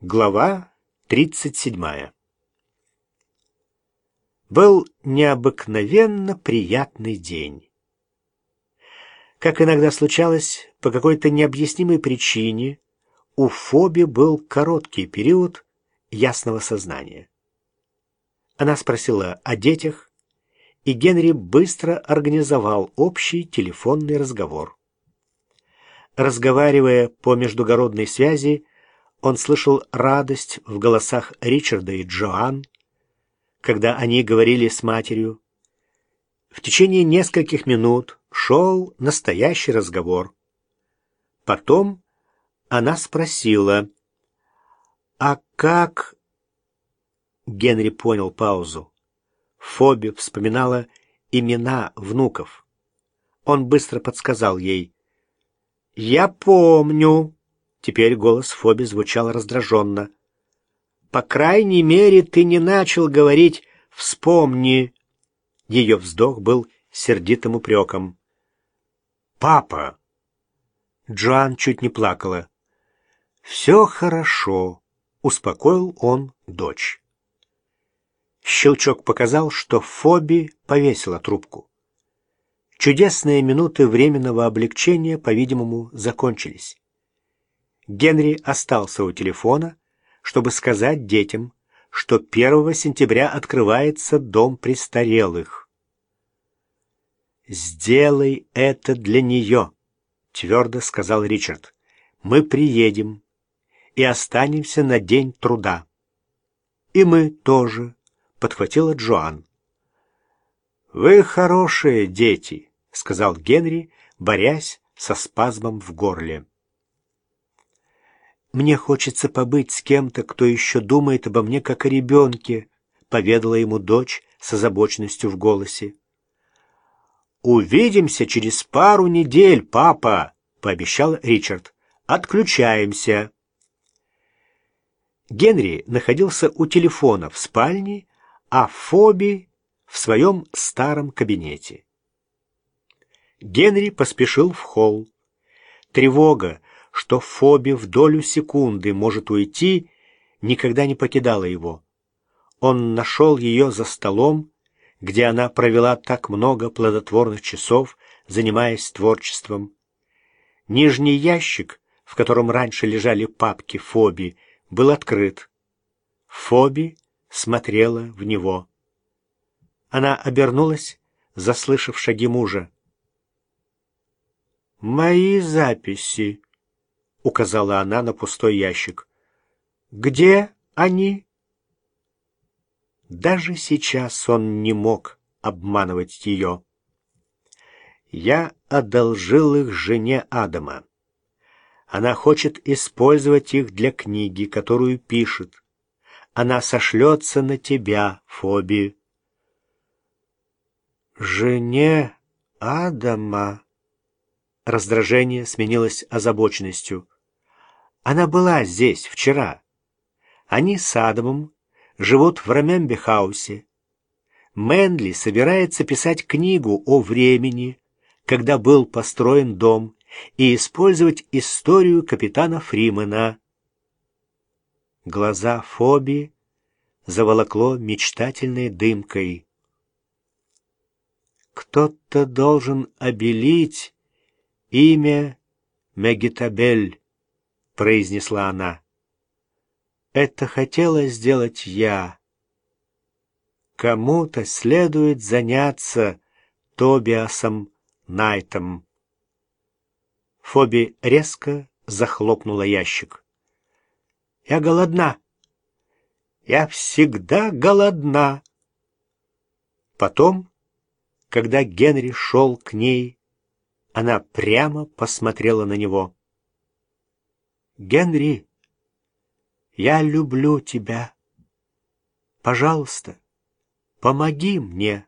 Глава 37 Был необыкновенно приятный день. Как иногда случалось, по какой-то необъяснимой причине у Фоби был короткий период ясного сознания. Она спросила о детях, и Генри быстро организовал общий телефонный разговор. Разговаривая по междугородной связи, он слышал радость в голосах Ричарда и Джоан, когда они говорили с матерью. В течение нескольких минут шел настоящий разговор. Потом она спросила, «А как...» Генри понял паузу. Фоби вспоминала имена внуков. Он быстро подсказал ей, «Я помню». Теперь голос Фоби звучал раздраженно. «По крайней мере, ты не начал говорить «вспомни». Ее вздох был сердитым упреком. «Папа!» Джоан чуть не плакала. «Все хорошо», — успокоил он дочь. Щелчок показал, что Фоби повесила трубку. Чудесные минуты временного облегчения, по-видимому, закончились. Генри остался у телефона, чтобы сказать детям, что 1 сентября открывается дом престарелых. «Сделай это для нее», — твердо сказал Ричард. «Мы приедем и останемся на день труда». «И мы тоже», — подхватила Джоан. «Вы хорошие дети», — сказал Генри, борясь со спазмом в горле. «Мне хочется побыть с кем-то, кто еще думает обо мне как о ребенке», — поведала ему дочь с озабоченностью в голосе. «Увидимся через пару недель, папа», — пообещал Ричард. «Отключаемся». Генри находился у телефона в спальне, а Фоби в своем старом кабинете. Генри поспешил в холл. Тревога, что Фоби в долю секунды может уйти, никогда не покидала его. Он нашел ее за столом, где она провела так много плодотворных часов, занимаясь творчеством. Нижний ящик, в котором раньше лежали папки Фоби, был открыт. Фоби смотрела в него. Она обернулась, заслышав шаги мужа. «Мои записи», — указала она на пустой ящик. «Где они?» Даже сейчас он не мог обманывать ее. «Я одолжил их жене Адама. Она хочет использовать их для книги, которую пишет. Она сошлется на тебя, Фоби». «Жене Адама?» Раздражение сменилось озабоченностью. Она была здесь вчера. Они с Адамом живут в Рамембе-хаусе. Мэнли собирается писать книгу о времени, когда был построен дом, и использовать историю капитана Фримена. Глаза Фоби заволокло мечтательной дымкой. Кто-то должен обелить «Имя Мегитабель», — произнесла она. «Это хотела сделать я. Кому-то следует заняться Тобиасом Найтом». Фоби резко захлопнула ящик. «Я голодна. Я всегда голодна». Потом, когда Генри шел к ней, она прямо посмотрела на него. «Генри, я люблю тебя. Пожалуйста, помоги мне».